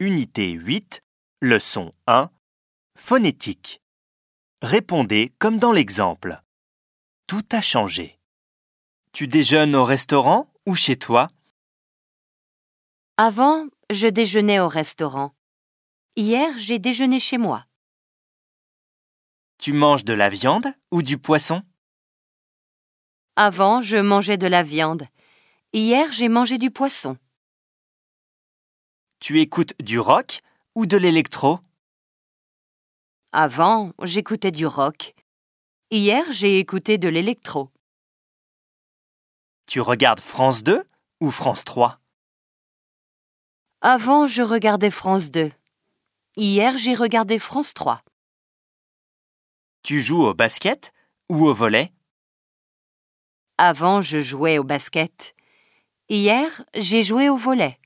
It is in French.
Unité 8, leçon 1, phonétique. Répondez comme dans l'exemple. Tout a changé. Tu déjeunes au restaurant ou chez toi? Avant, je déjeunais au restaurant. Hier, j'ai déjeuné chez moi. Tu manges de la viande ou du poisson? Avant, je mangeais de la viande. Hier, j'ai mangé du poisson. Tu écoutes du rock ou de l'électro? Avant, j'écoutais du rock. Hier, j'ai écouté de l'électro. Tu regardes France 2 ou France 3 Avant, je regardais France 2. Hier, j'ai regardé France 3. Tu joues au basket ou au volet Avant, je jouais au basket. Hier, j'ai joué au volet.